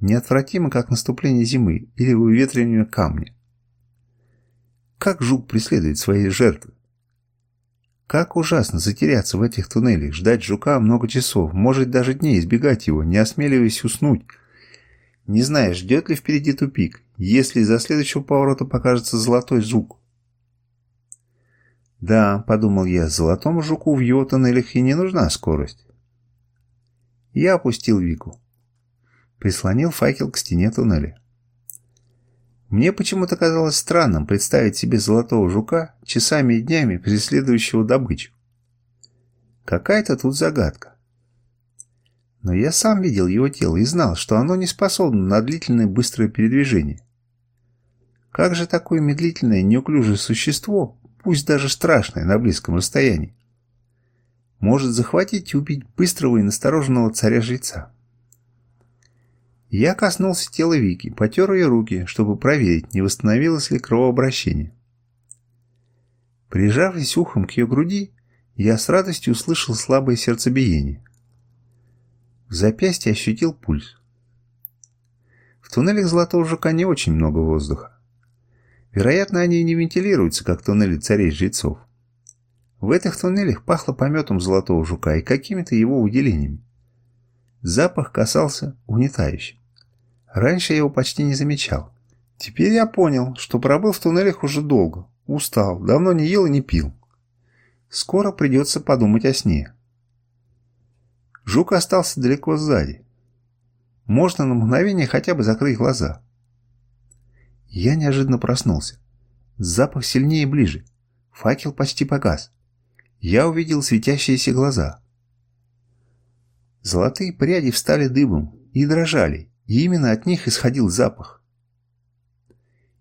неотвратимо, как наступление зимы или выветривание камня. Как жук преследует свои жертвы? Как ужасно затеряться в этих туннелях, ждать жука много часов, может даже дней избегать его, не осмеливаясь уснуть. Не зная, ждет ли впереди тупик, если за следующего поворота покажется золотой жук. Да, подумал я, золотому жуку в его туннелях и не нужна скорость. Я опустил Вику прислонил факел к стене туннеля. Мне почему-то казалось странным представить себе золотого жука часами и днями преследующего добычу. Какая-то тут загадка. Но я сам видел его тело и знал, что оно не способно на длительное быстрое передвижение. Как же такое медлительное, неуклюжее существо, пусть даже страшное на близком расстоянии, может захватить и убить быстрого и настороженного царя-жреца? Я коснулся тела Вики, потер ее руки, чтобы проверить, не восстановилось ли кровообращение. Прижавшись ухом к ее груди, я с радостью услышал слабое сердцебиение. В запястье ощутил пульс. В туннелях золотого жука не очень много воздуха. Вероятно, они не вентилируются, как туннели царей-жрецов. В этих туннелях пахло пометом золотого жука и какими-то его выделениями запах касался угнетающим. Раньше я его почти не замечал. Теперь я понял, что пробыл в туннелях уже долго, устал, давно не ел и не пил. Скоро придется подумать о сне. Жук остался далеко сзади. Можно на мгновение хотя бы закрыть глаза. Я неожиданно проснулся. Запах сильнее и ближе. Факел почти погас. Я увидел светящиеся глаза. Золотые пряди встали дыбом и дрожали, и именно от них исходил запах.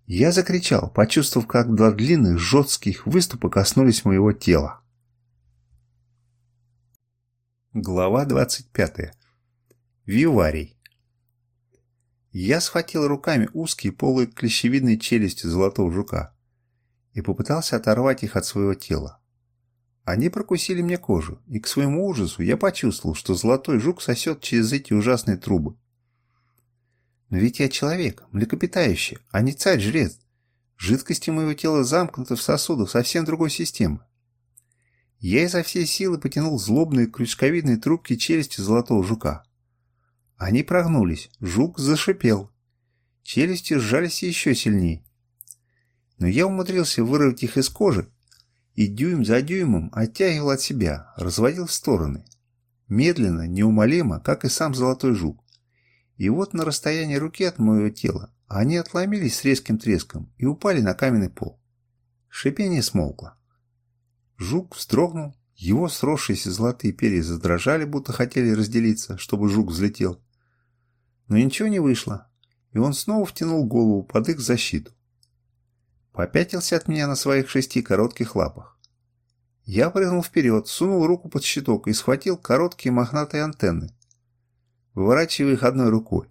Я закричал, почувствовав, как два длинных жестких выступа коснулись моего тела. Глава 25. Виварий. Я схватил руками узкие полые клещевидные челюсти золотого жука и попытался оторвать их от своего тела. Они прокусили мне кожу, и к своему ужасу я почувствовал, что золотой жук сосет через эти ужасные трубы. Но ведь я человек, млекопитающий, а не царь-жрец. Жидкости моего тела замкнуты в сосудах совсем другой системы. Я изо всей силы потянул злобные крючковидные трубки челюсти золотого жука. Они прогнулись, жук зашипел. Челюсти сжались еще сильнее. Но я умудрился вырвать их из кожи и дюйм за дюймом оттягивал от себя, разводил в стороны. Медленно, неумолимо, как и сам золотой жук. И вот на расстоянии руки от моего тела они отломились с резким треском и упали на каменный пол. Шипение смолкло. Жук вздрогнул, его сросшиеся золотые перья задрожали, будто хотели разделиться, чтобы жук взлетел. Но ничего не вышло, и он снова втянул голову под их защиту попятился от меня на своих шести коротких лапах. Я прыгнул вперед, сунул руку под щиток и схватил короткие мохнатые антенны, выворачивая их одной рукой.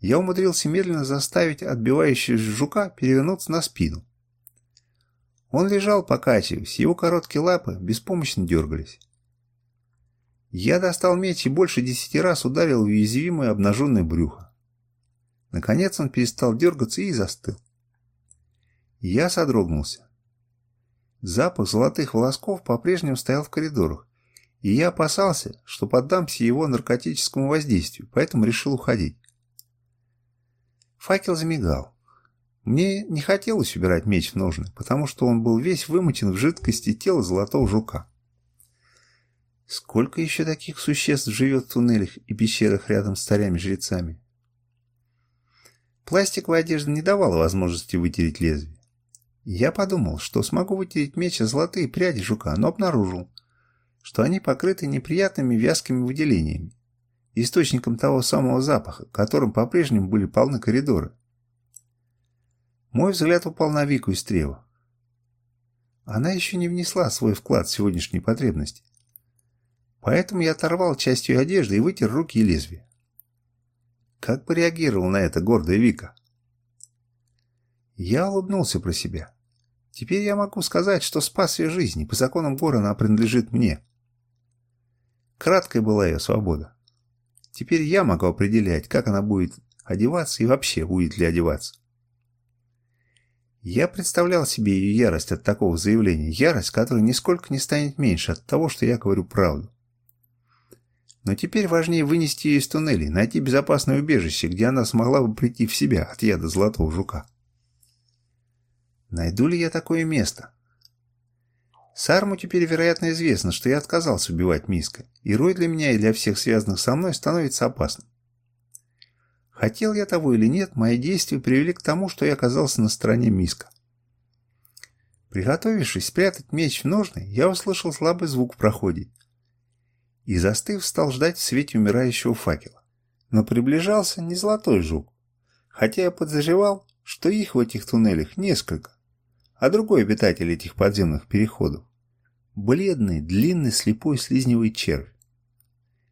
Я умудрился медленно заставить отбивающегося жука перевернуться на спину. Он лежал, покачиваясь, его короткие лапы беспомощно дергались. Я достал меч и больше десяти раз ударил в уязвимое обнаженное брюхо. Наконец он перестал дергаться и застыл. Я содрогнулся. Запах золотых волосков по-прежнему стоял в коридорах, и я опасался, что поддамся его наркотическому воздействию, поэтому решил уходить. Факел замигал. Мне не хотелось убирать меч в ножны, потому что он был весь вымочен в жидкости тела золотого жука. Сколько еще таких существ живет в туннелях и пещерах рядом с старями-жрецами? Пластиковая одежда не давала возможности вытереть лезвие. Я подумал, что смогу вытереть меч и золотые пряди жука, но обнаружил, что они покрыты неприятными вязкими выделениями, источником того самого запаха, которым по-прежнему были полны коридоры. Мой взгляд упал на Вику из Трева. Она еще не внесла свой вклад в сегодняшние потребности. Поэтому я оторвал часть ее одежды и вытер руки и лезвие. Как бы реагировал на это гордая Вика? Я улыбнулся про себя. Теперь я могу сказать, что спас ее жизнь, по законам города она принадлежит мне. Краткой была ее свобода. Теперь я могу определять, как она будет одеваться и вообще будет ли одеваться. Я представлял себе ее ярость от такого заявления, ярость, которая нисколько не станет меньше от того, что я говорю правду. Но теперь важнее вынести ее из туннелей, найти безопасное убежище, где она смогла бы прийти в себя от яда золотого жука. Найду ли я такое место? Сарму теперь, вероятно, известно, что я отказался убивать Миска, и Рой для меня и для всех связанных со мной становится опасным. Хотел я того или нет, мои действия привели к тому, что я оказался на стороне Миска. Приготовившись спрятать меч в ножны, я услышал слабый звук в проходе. И застыв, стал ждать в свете умирающего факела. Но приближался не золотой жук, хотя я подозревал, что их в этих туннелях несколько а другой обитатель этих подземных переходов. Бледный, длинный, слепой слизневый червь.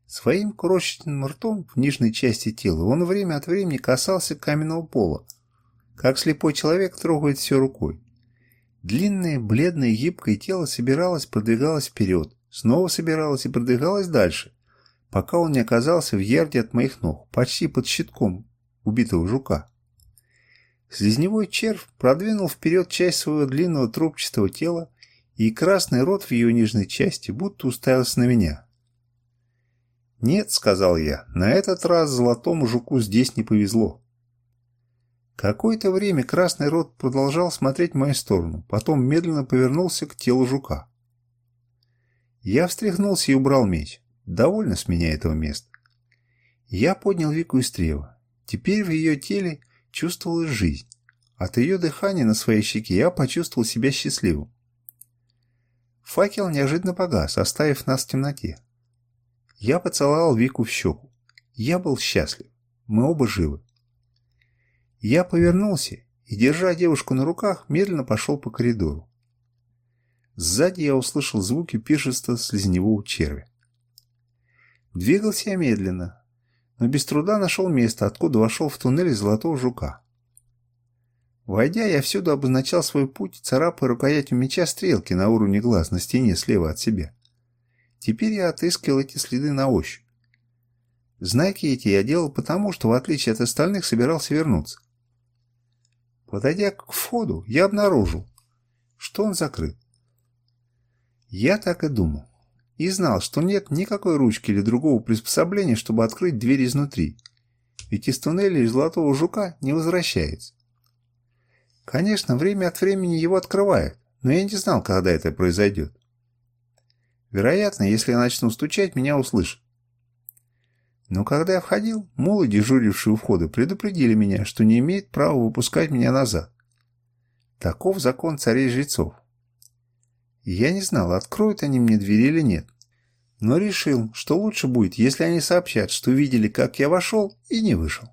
Своим крошечным ртом в нижней части тела он время от времени касался каменного пола, как слепой человек трогает все рукой. Длинное, бледное, гибкое тело собиралось, продвигалось вперед, снова собиралось и продвигалось дальше, пока он не оказался в ярде от моих ног, почти под щитком убитого жука. Слизневой червь продвинул вперед часть своего длинного трубчатого тела, и красный рот в ее нижней части будто уставился на меня. «Нет», — сказал я, — «на этот раз золотому жуку здесь не повезло». Какое-то время красный рот продолжал смотреть в мою сторону, потом медленно повернулся к телу жука. Я встряхнулся и убрал меч. Довольно с меня этого места. Я поднял Вику из трева. Теперь в ее теле чувствовалась жизнь. От ее дыхания на своей щеке я почувствовал себя счастливым. Факел неожиданно погас, оставив нас в темноте. Я поцеловал Вику в щеку. Я был счастлив. Мы оба живы. Я повернулся и, держа девушку на руках, медленно пошел по коридору. Сзади я услышал звуки пиршества слизневого червя. Двигался я медленно, но без труда нашел место, откуда вошел в туннель Золотого Жука. Войдя, я всюду обозначал свой путь, царапая рукоятью меча стрелки на уровне глаз на стене слева от себя. Теперь я отыскивал эти следы на ощупь. Знаки эти я делал потому, что в отличие от остальных собирался вернуться. Подойдя к входу, я обнаружил, что он закрыт. Я так и думал и знал, что нет никакой ручки или другого приспособления, чтобы открыть дверь изнутри. Ведь из туннеля золотого жука не возвращается. Конечно, время от времени его открывают, но я не знал, когда это произойдет. Вероятно, если я начну стучать, меня услышат. Но когда я входил, молы дежурившие у входа, предупредили меня, что не имеет права выпускать меня назад. Таков закон царей жрецов. Я не знал, откроют они мне двери или нет. Но решил, что лучше будет, если они сообщат, что видели, как я вошел и не вышел.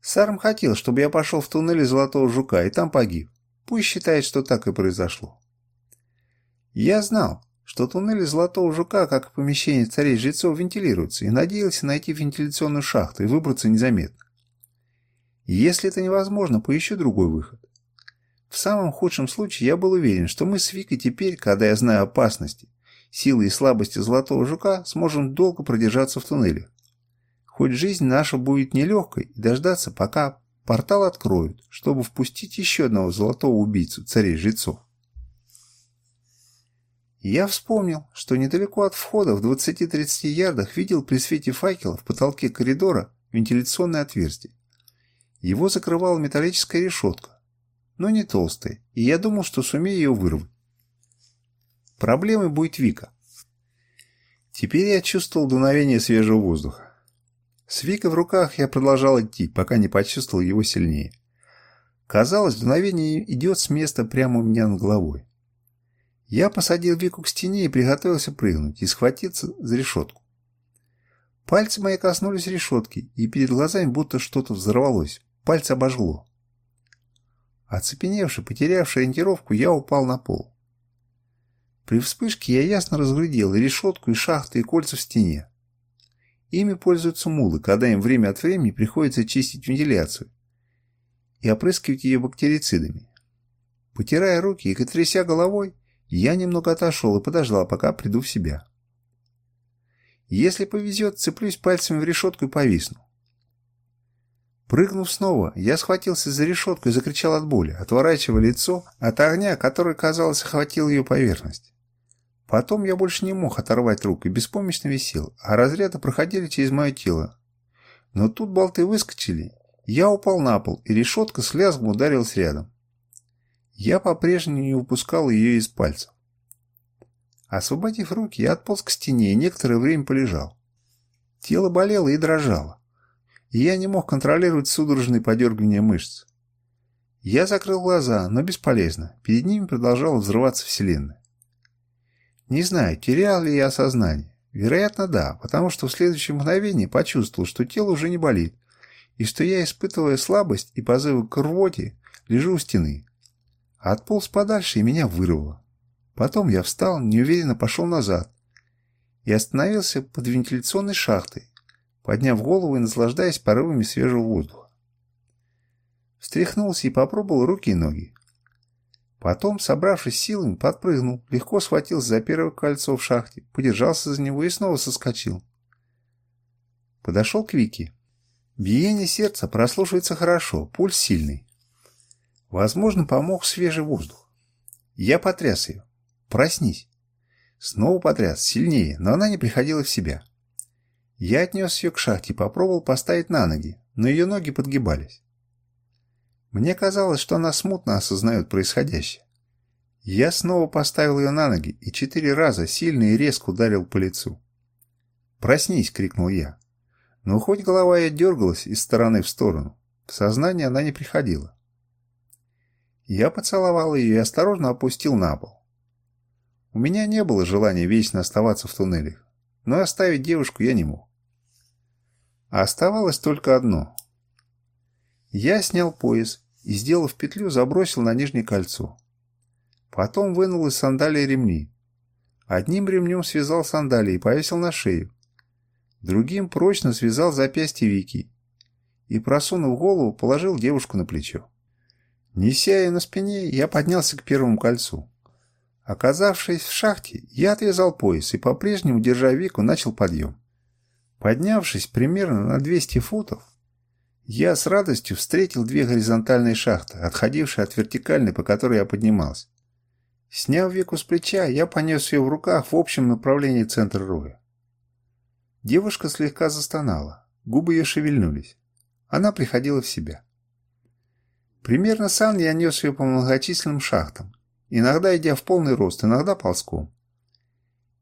Сарм хотел, чтобы я пошел в туннель Золотого Жука и там погиб. Пусть считает, что так и произошло. Я знал, что туннели Золотого Жука, как и помещение царей-жрецов, вентилируются, и надеялся найти вентиляционную шахту и выбраться незаметно. Если это невозможно, поищу другой выход. В самом худшем случае я был уверен, что мы с Викой теперь, когда я знаю опасности, силы и слабости Золотого Жука, сможем долго продержаться в туннеле. Хоть жизнь наша будет нелегкой и дождаться, пока портал откроют, чтобы впустить еще одного золотого убийцу, царей-жрецов. Я вспомнил, что недалеко от входа в 20-30 ярдах видел при свете факела в потолке коридора вентиляционное отверстие. Его закрывала металлическая решетка, но не толстая, и я думал, что сумею ее вырвать. Проблемой будет Вика. Теперь я чувствовал дуновение свежего воздуха. С Викой в руках я продолжал идти, пока не почувствовал его сильнее. Казалось, дуновение идет с места прямо у меня над головой. Я посадил Вику к стене и приготовился прыгнуть и схватиться за решетку. Пальцы мои коснулись решетки, и перед глазами будто что-то взорвалось. Пальцы обожгло. Оцепеневший, потерявший ориентировку, я упал на пол. При вспышке я ясно разглядел и решетку, и шахты, и кольца в стене. Ими пользуются мулы, когда им время от времени приходится чистить вентиляцию и опрыскивать ее бактерицидами. Потирая руки и тряся головой, я немного отошел и подождал, пока приду в себя. Если повезет, цеплюсь пальцами в решетку и повисну. Прыгнув снова, я схватился за решетку и закричал от боли, отворачивая лицо от огня, который, казалось, охватил ее поверхность. Потом я больше не мог оторвать руку и беспомощно висел, а разряды проходили через мое тело. Но тут болты выскочили, я упал на пол, и решетка с лязгом ударилась рядом. Я по-прежнему не выпускал ее из пальцев. Освободив руки, я отполз к стене и некоторое время полежал. Тело болело и дрожало и я не мог контролировать судорожные подергивания мышц. Я закрыл глаза, но бесполезно, перед ними продолжала взрываться вселенная. Не знаю, терял ли я сознание. Вероятно, да, потому что в следующее мгновение почувствовал, что тело уже не болит, и что я, испытывая слабость и позывы к рвоте, лежу у стены. Отполз подальше, и меня вырвало. Потом я встал, неуверенно пошел назад и остановился под вентиляционной шахтой, подняв голову и наслаждаясь порывами свежего воздуха. Встряхнулся и попробовал руки и ноги. Потом, собравшись силами, подпрыгнул, легко схватился за первое кольцо в шахте, подержался за него и снова соскочил. Подошел к Вике. Биение сердца прослушивается хорошо, пульс сильный. Возможно, помог свежий воздух. Я потряс ее. Проснись. Снова потряс, сильнее, но она не приходила в себя. Я отнес ее к шахте и попробовал поставить на ноги, но ее ноги подгибались. Мне казалось, что она смутно осознает происходящее. Я снова поставил ее на ноги и четыре раза сильно и резко ударил по лицу. «Проснись!» — крикнул я. Но хоть голова ее дергалась из стороны в сторону, в сознание она не приходила. Я поцеловал ее и осторожно опустил на пол. У меня не было желания вечно оставаться в туннелях но оставить девушку я не мог. А оставалось только одно. Я снял пояс и, сделав петлю, забросил на нижнее кольцо. Потом вынул из сандалии ремни. Одним ремнем связал сандалии и повесил на шею. Другим прочно связал запястье Вики и, просунув голову, положил девушку на плечо. Неся ее на спине, я поднялся к первому кольцу. Оказавшись в шахте, я отвязал пояс и по-прежнему, держа веку, начал подъем. Поднявшись примерно на 200 футов, я с радостью встретил две горизонтальные шахты, отходившие от вертикальной, по которой я поднимался. Сняв веку с плеча, я понес ее в руках в общем направлении центра роя. Девушка слегка застонала, губы ее шевельнулись. Она приходила в себя. Примерно сам я нес ее по многочисленным шахтам, иногда идя в полный рост, иногда ползком.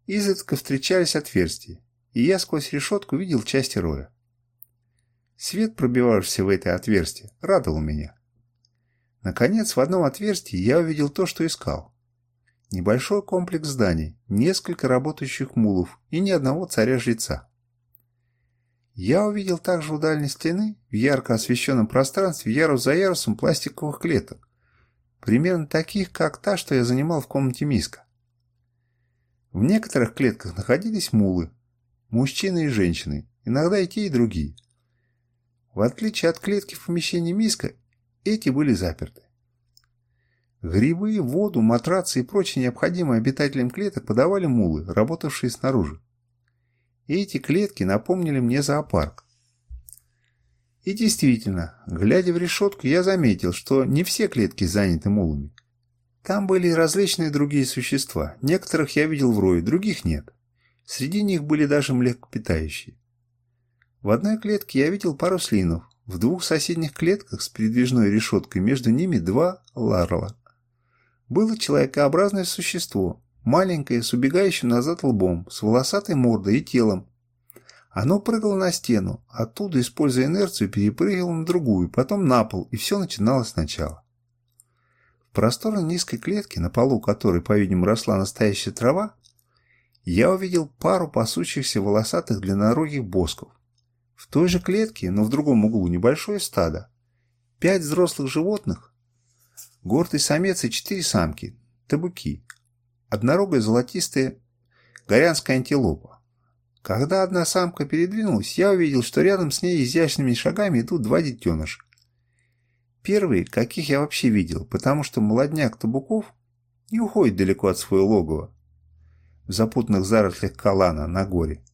Изредка встречались отверстия, и я сквозь решетку видел части роя. Свет, пробивавшийся в это отверстие, радовал меня. Наконец, в одном отверстии я увидел то, что искал. Небольшой комплекс зданий, несколько работающих мулов и ни одного царя-жреца. Я увидел также у дальней стены, в ярко освещенном пространстве, ярус за ярусом пластиковых клеток, примерно таких, как та, что я занимал в комнате Миска. В некоторых клетках находились мулы, мужчины и женщины, иногда и те, и другие. В отличие от клетки в помещении Миска, эти были заперты. Грибы, воду, матрацы и прочее необходимое обитателям клеток подавали мулы, работавшие снаружи. Эти клетки напомнили мне зоопарк. И действительно, глядя в решетку, я заметил, что не все клетки заняты мулами. Там были различные другие существа. Некоторых я видел в рое, других нет. Среди них были даже млекопитающие. В одной клетке я видел пару слинов. В двух соседних клетках с передвижной решеткой между ними два ларла. Было человекообразное существо, маленькое, с убегающим назад лбом, с волосатой мордой и телом, оно прыгало на стену, оттуда, используя инерцию, перепрыгивало на другую, потом на пол, и все начиналось сначала. В просторной низкой клетке, на полу которой, по-видимому, росла настоящая трава, я увидел пару пасущихся волосатых длиннорогих босков. В той же клетке, но в другом углу, небольшое стадо. Пять взрослых животных, гордый самец и четыре самки, табуки, однорогая золотистая горянская антилопа, когда одна самка передвинулась, я увидел, что рядом с ней изящными шагами идут два детеныша. Первые, каких я вообще видел, потому что молодняк табуков не уходит далеко от своего логова. В запутанных зарослях Калана на горе.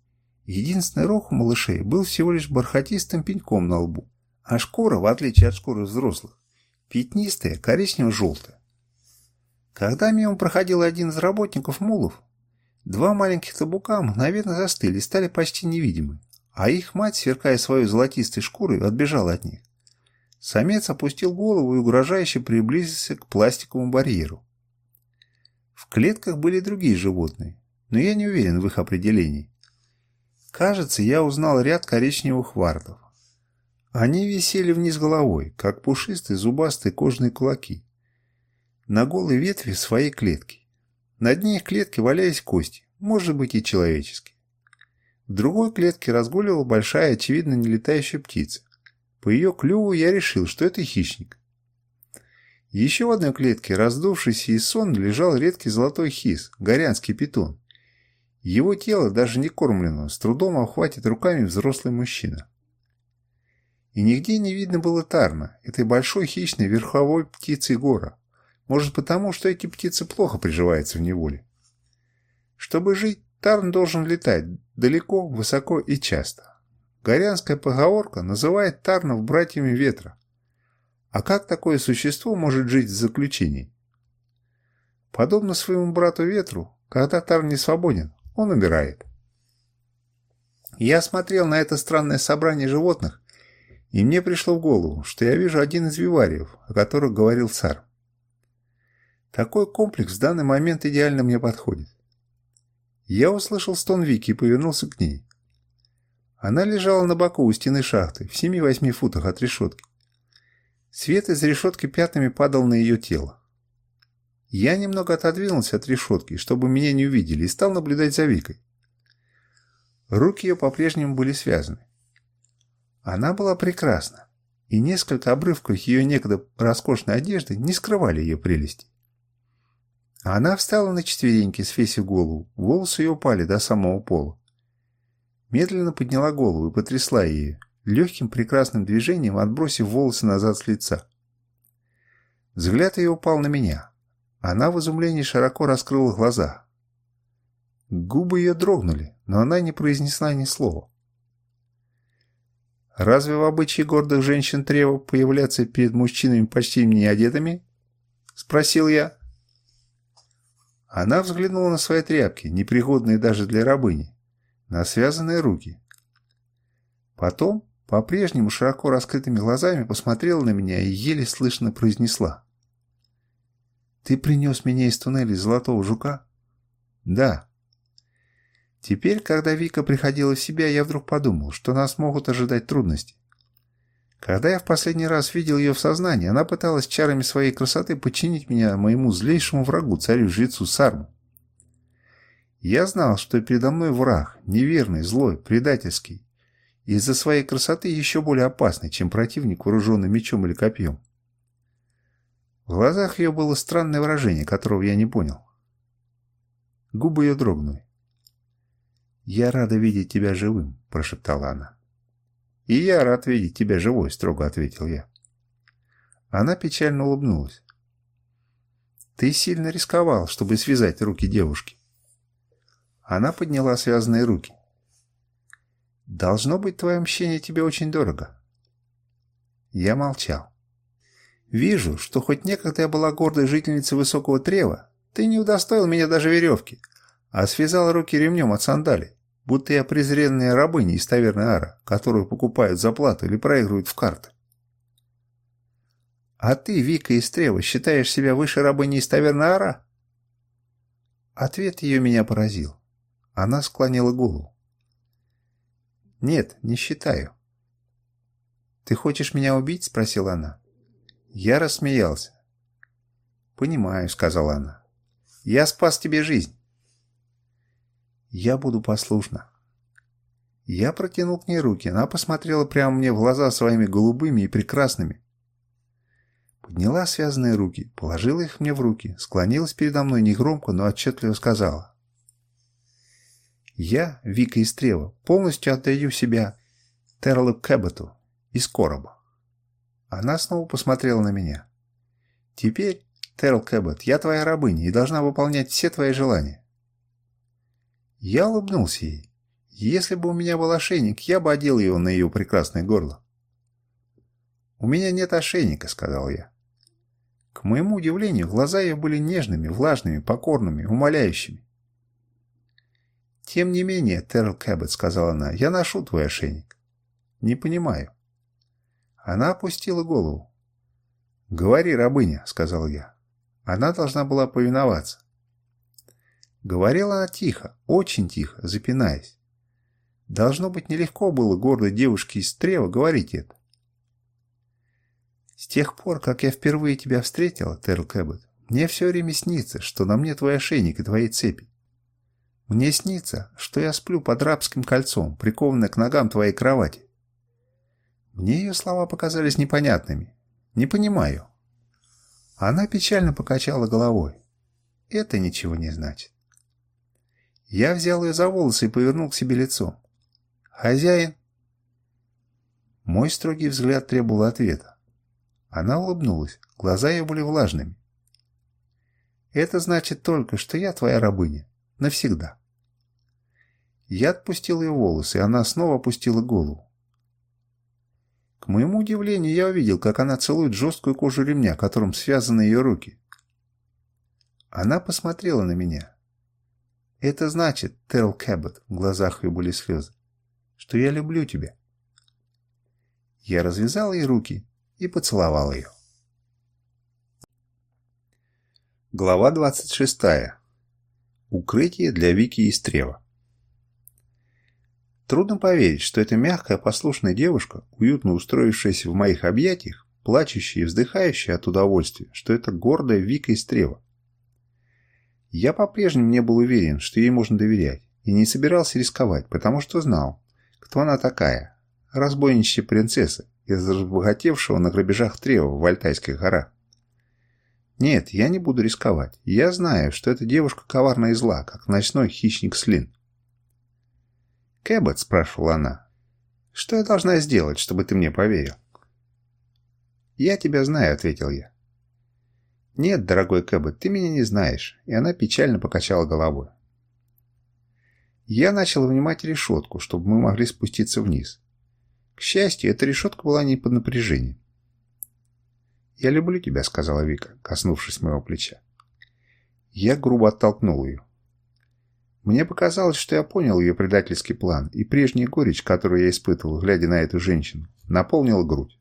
Единственный рог у малышей был всего лишь бархатистым пеньком на лбу, а шкура, в отличие от шкуры взрослых, пятнистая, коричнево-желтая. Когда мимо проходил один из работников мулов, Два маленьких табука мгновенно застыли и стали почти невидимы, а их мать, сверкая свою золотистой шкурой, отбежала от них. Самец опустил голову и угрожающе приблизился к пластиковому барьеру. В клетках были другие животные, но я не уверен в их определении. Кажется, я узнал ряд коричневых вардов. Они висели вниз головой, как пушистые зубастые кожные кулаки, на голой ветви своей клетки. На дне их клетки валялись кости, может быть и человеческие. В другой клетке разгуливала большая, очевидно, нелетающая птица. По ее клюву я решил, что это хищник. Еще в одной клетке, раздувшийся из сон, лежал редкий золотой хис, горянский питон. Его тело, даже не кормлено, с трудом охватит руками взрослый мужчина. И нигде не видно было Тарна, этой большой хищной верховой птицы гора. Может потому, что эти птицы плохо приживаются в неволе. Чтобы жить, Тарн должен летать далеко, высоко и часто. Горянская поговорка называет Тарнов братьями ветра. А как такое существо может жить в заключении? Подобно своему брату ветру, когда Тарн не свободен, он умирает. Я смотрел на это странное собрание животных, и мне пришло в голову, что я вижу один из вивариев, о которых говорил царь. Такой комплекс в данный момент идеально мне подходит. Я услышал стон Вики и повернулся к ней. Она лежала на боку у стены шахты, в 7-8 футах от решетки. Свет из решетки пятнами падал на ее тело. Я немного отодвинулся от решетки, чтобы меня не увидели, и стал наблюдать за Викой. Руки ее по-прежнему были связаны. Она была прекрасна, и несколько обрывков ее некогда роскошной одежды не скрывали ее прелести. Она встала на четвереньки, свесив голову. Волосы ее упали до самого пола. Медленно подняла голову и потрясла ее легким прекрасным движением отбросив волосы назад с лица. Взгляд ее упал на меня. Она в изумлении широко раскрыла глаза. Губы ее дрогнули, но она не произнесла ни слова. «Разве в обычае гордых женщин требовал появляться перед мужчинами почти не одетыми?» — спросил я. Она взглянула на свои тряпки, непригодные даже для рабыни, на связанные руки. Потом, по-прежнему широко раскрытыми глазами, посмотрела на меня и еле слышно произнесла. «Ты принес меня из туннеля Золотого Жука?» «Да». Теперь, когда Вика приходила в себя, я вдруг подумал, что нас могут ожидать трудности. Когда я в последний раз видел ее в сознании, она пыталась чарами своей красоты подчинить меня моему злейшему врагу, царю-жрецу Сарму. Я знал, что передо мной враг, неверный, злой, предательский, и из-за своей красоты еще более опасный, чем противник, вооруженный мечом или копьем. В глазах ее было странное выражение, которого я не понял. Губы ее дрогнули. «Я рада видеть тебя живым», – прошептала она. «И я рад видеть тебя живой», — строго ответил я. Она печально улыбнулась. «Ты сильно рисковал, чтобы связать руки девушки». Она подняла связанные руки. «Должно быть, твое мщение тебе очень дорого». Я молчал. «Вижу, что хоть некогда я была гордой жительницей Высокого Трева, ты не удостоил меня даже веревки, а связал руки ремнем от сандалий будто я презренная рабыня из таверны Ара, которую покупают за плату или проигрывают в карты. А ты, Вика Истрева, считаешь себя выше рабыни из таверны Ара? Ответ ее меня поразил. Она склонила голову. «Нет, не считаю». «Ты хочешь меня убить?» – спросила она. Я рассмеялся. «Понимаю», – сказала она. «Я спас тебе жизнь. Я буду послушна». Я протянул к ней руки. Она посмотрела прямо мне в глаза своими голубыми и прекрасными. Подняла связанные руки, положила их мне в руки, склонилась передо мной негромко, но отчетливо сказала. «Я, Вика Истрева, полностью отдаю себя Терлу Кэбботу из короба». Она снова посмотрела на меня. «Теперь, Терл Кэббот, я твоя рабыня и должна выполнять все твои желания. Я улыбнулся ей. Если бы у меня был ошейник, я бы одел его на ее прекрасное горло. «У меня нет ошейника», — сказал я. К моему удивлению, глаза ее были нежными, влажными, покорными, умоляющими. «Тем не менее, Терл Кэббет», — сказала она, — «я ношу твой ошейник». «Не понимаю». Она опустила голову. «Говори, рабыня», — сказал я. Она должна была повиноваться. Говорила она тихо, очень тихо, запинаясь. Должно быть, нелегко было гордой девушке из Трева говорить это. «С тех пор, как я впервые тебя встретила, Терл Кэббет, мне все время снится, что на мне твой ошейник и твои цепи. Мне снится, что я сплю под рабским кольцом, прикованная к ногам твоей кровати. Мне ее слова показались непонятными. Не понимаю. Она печально покачала головой. Это ничего не значит. Я взял ее за волосы и повернул к себе лицо. «Хозяин?» Мой строгий взгляд требовал ответа. Она улыбнулась, глаза ее были влажными. «Это значит только, что я твоя рабыня. Навсегда». Я отпустил ее волосы, и она снова опустила голову. К моему удивлению, я увидел, как она целует жесткую кожу ремня, которым связаны ее руки. Она посмотрела на меня. Это значит, Терл Кэббот, в глазах ее были слезы, что я люблю тебя. Я развязал ей руки и поцеловал ее. Глава 26. Укрытие для Вики и Стрева. Трудно поверить, что эта мягкая, послушная девушка, уютно устроившаяся в моих объятиях, плачущая и вздыхающая от удовольствия, что это гордая Вика Истрева, я по-прежнему не был уверен, что ей можно доверять, и не собирался рисковать, потому что знал, кто она такая. Разбойничья принцесса из разбогатевшего на грабежах Трева в Альтайских горах. Нет, я не буду рисковать. Я знаю, что эта девушка коварна и зла, как ночной хищник Слин. «Кэббот», — спрашивала она, — «что я должна сделать, чтобы ты мне поверил?» «Я тебя знаю», — ответил я. «Нет, дорогой Кэббет, ты меня не знаешь», и она печально покачала головой. Я начал внимать решетку, чтобы мы могли спуститься вниз. К счастью, эта решетка была не под напряжением. «Я люблю тебя», — сказала Вика, коснувшись моего плеча. Я грубо оттолкнул ее. Мне показалось, что я понял ее предательский план, и прежняя горечь, которую я испытывал, глядя на эту женщину, наполнила грудь.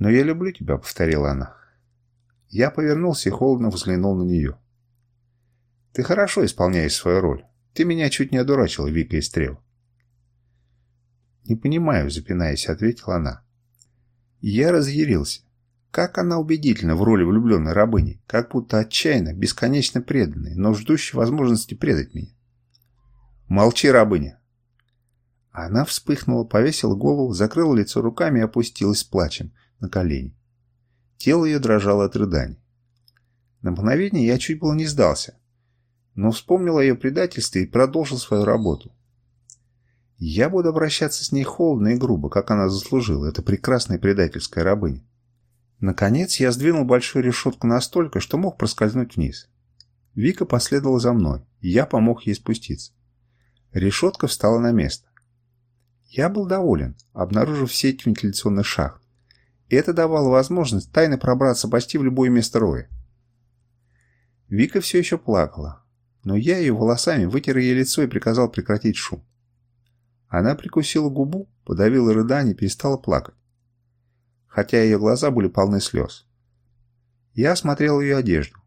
«Но я люблю тебя», — повторила она. Я повернулся и холодно взглянул на нее. «Ты хорошо исполняешь свою роль. Ты меня чуть не одурачил, Вика и Стрел». «Не понимаю», — запинаясь, ответила она. Я разъярился. Как она убедительна в роли влюбленной рабыни, как будто отчаянно, бесконечно преданной, но ждущей возможности предать меня. «Молчи, рабыня!» Она вспыхнула, повесила голову, закрыла лицо руками и опустилась с плачем, на колени. Тело ее дрожало от рыданий. На мгновение я чуть было не сдался, но вспомнил о ее предательстве и продолжил свою работу. Я буду обращаться с ней холодно и грубо, как она заслужила, это прекрасная предательская рабыня. Наконец я сдвинул большую решетку настолько, что мог проскользнуть вниз. Вика последовала за мной, и я помог ей спуститься. Решетка встала на место. Я был доволен, обнаружив сеть вентиляционных шахт это давало возможность тайно пробраться почти в любое место роя. Вика все еще плакала, но я ее волосами вытер ей лицо и приказал прекратить шум. Она прикусила губу, подавила рыдание и перестала плакать, хотя ее глаза были полны слез. Я осмотрел ее одежду.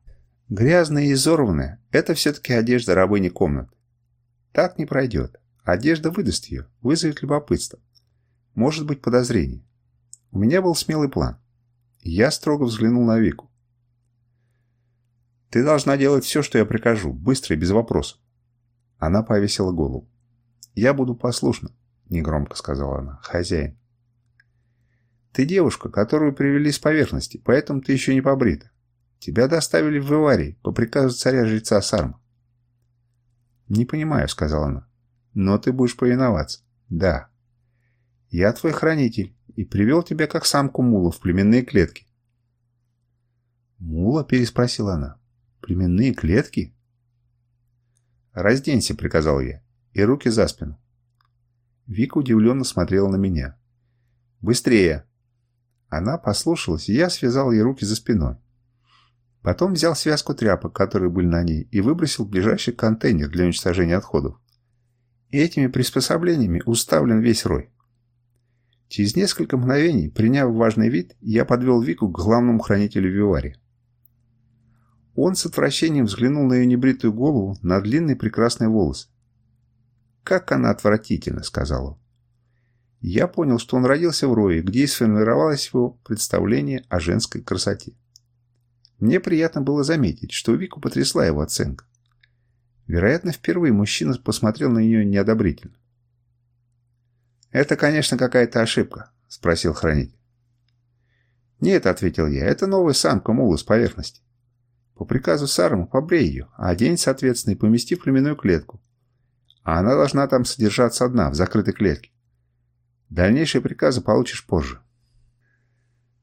Грязная и изорванная – это все-таки одежда рабыни комнаты. Так не пройдет. Одежда выдаст ее, вызовет любопытство. Может быть подозрение. У меня был смелый план. Я строго взглянул на Вику. «Ты должна делать все, что я прикажу, быстро и без вопросов». Она повесила голову. «Я буду послушна», — негромко сказала она, — «хозяин». «Ты девушка, которую привели с поверхности, поэтому ты еще не побрита. Тебя доставили в Иварий по приказу царя-жреца Сарма». «Не понимаю», — сказала она. «Но ты будешь повиноваться». «Да». «Я твой хранитель, и привел тебя как самку мула в племенные клетки. Мула, переспросила она. Племенные клетки? Разденься, приказал я, и руки за спину. Вика удивленно смотрела на меня. «Быстрее!» Она послушалась, и я связал ей руки за спиной. Потом взял связку тряпок, которые были на ней, и выбросил ближайший контейнер для уничтожения отходов. И этими приспособлениями уставлен весь рой. Через несколько мгновений, приняв важный вид, я подвел Вику к главному хранителю Вивари. Он с отвращением взглянул на ее небритую голову, на длинный прекрасный волос. «Как она отвратительно!» — сказал он. Я понял, что он родился в Рое, где и сформировалось его представление о женской красоте. Мне приятно было заметить, что Вику потрясла его оценка. Вероятно, впервые мужчина посмотрел на нее неодобрительно. «Это, конечно, какая-то ошибка», — спросил хранитель. «Нет», — ответил я, — «это новая самка мулы с поверхности. По приказу Сарма побрей ее, а одень, соответственно, и помести в племенную клетку. А она должна там содержаться одна, в закрытой клетке. Дальнейшие приказы получишь позже».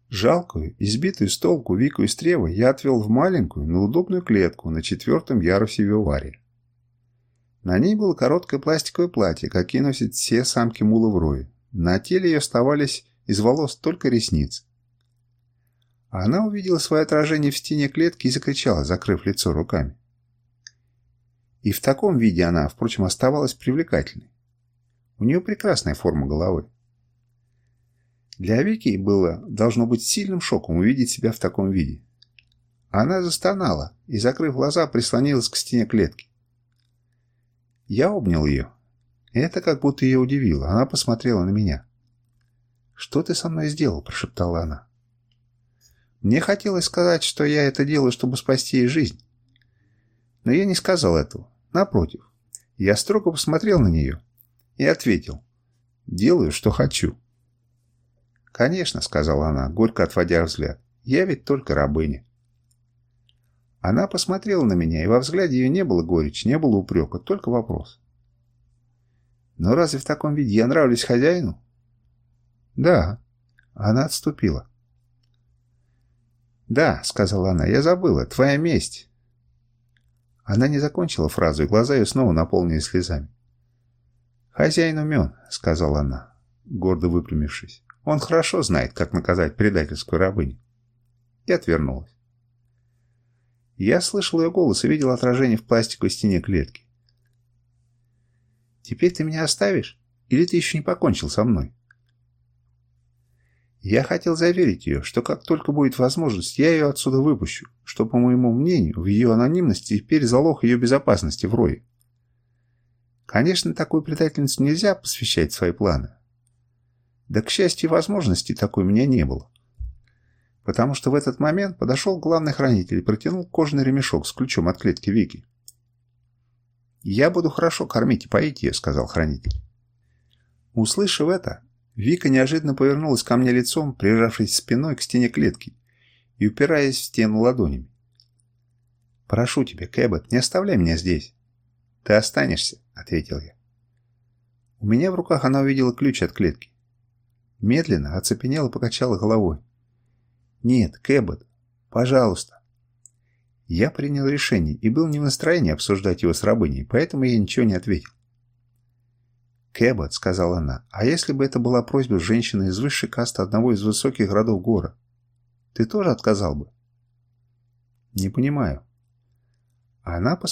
Жалкую, избитую с толку Вику и Стрева я отвел в маленькую, но удобную клетку на четвертом ярусе Вивария. На ней было короткое пластиковое платье, какие носят все самки мулы в рое. На теле ее оставались из волос только ресниц. Она увидела свое отражение в стене клетки и закричала, закрыв лицо руками. И в таком виде она, впрочем, оставалась привлекательной. У нее прекрасная форма головы. Для Вики было, должно быть, сильным шоком увидеть себя в таком виде. Она застонала и, закрыв глаза, прислонилась к стене клетки. Я обнял ее. Это как будто ее удивило. Она посмотрела на меня. «Что ты со мной сделал?» – прошептала она. «Мне хотелось сказать, что я это делаю, чтобы спасти ей жизнь. Но я не сказал этого. Напротив, я строго посмотрел на нее и ответил. «Делаю, что хочу». «Конечно», — сказала она, горько отводя взгляд. «Я ведь только рабыня». Она посмотрела на меня, и во взгляде ее не было горечи, не было упрека, только вопрос. «Но разве в таком виде я нравлюсь хозяину?» «Да». Она отступила. «Да», — сказала она, — «я забыла. Твоя месть». Она не закончила фразу, и глаза ее снова наполнились слезами. «Хозяин умен», — сказала она, гордо выпрямившись. «Он хорошо знает, как наказать предательскую рабыню». И отвернулась. Я слышал ее голос и видел отражение в пластиковой стене клетки. «Теперь ты меня оставишь? Или ты еще не покончил со мной?» Я хотел заверить ее, что как только будет возможность, я ее отсюда выпущу, что, по моему мнению, в ее анонимности теперь залог ее безопасности в рое. Конечно, такую предательницу нельзя посвящать свои планы. Да, к счастью, возможности такой у меня не было потому что в этот момент подошел главный хранитель и протянул кожаный ремешок с ключом от клетки Вики. «Я буду хорошо кормить и поить ее», — сказал хранитель. Услышав это, Вика неожиданно повернулась ко мне лицом, прижавшись спиной к стене клетки и упираясь в стену ладонями. «Прошу тебя, Кэббет, не оставляй меня здесь». «Ты останешься», — ответил я. У меня в руках она увидела ключ от клетки. Медленно оцепенела и покачала головой. «Нет, Кэббот, пожалуйста». Я принял решение и был не в настроении обсуждать его с рабыней, поэтому я ничего не ответил. «Кэббот», — сказала она, — «а если бы это была просьба женщины из высшей касты одного из высоких городов гора? Ты тоже отказал бы?» «Не понимаю». Она посмотрела.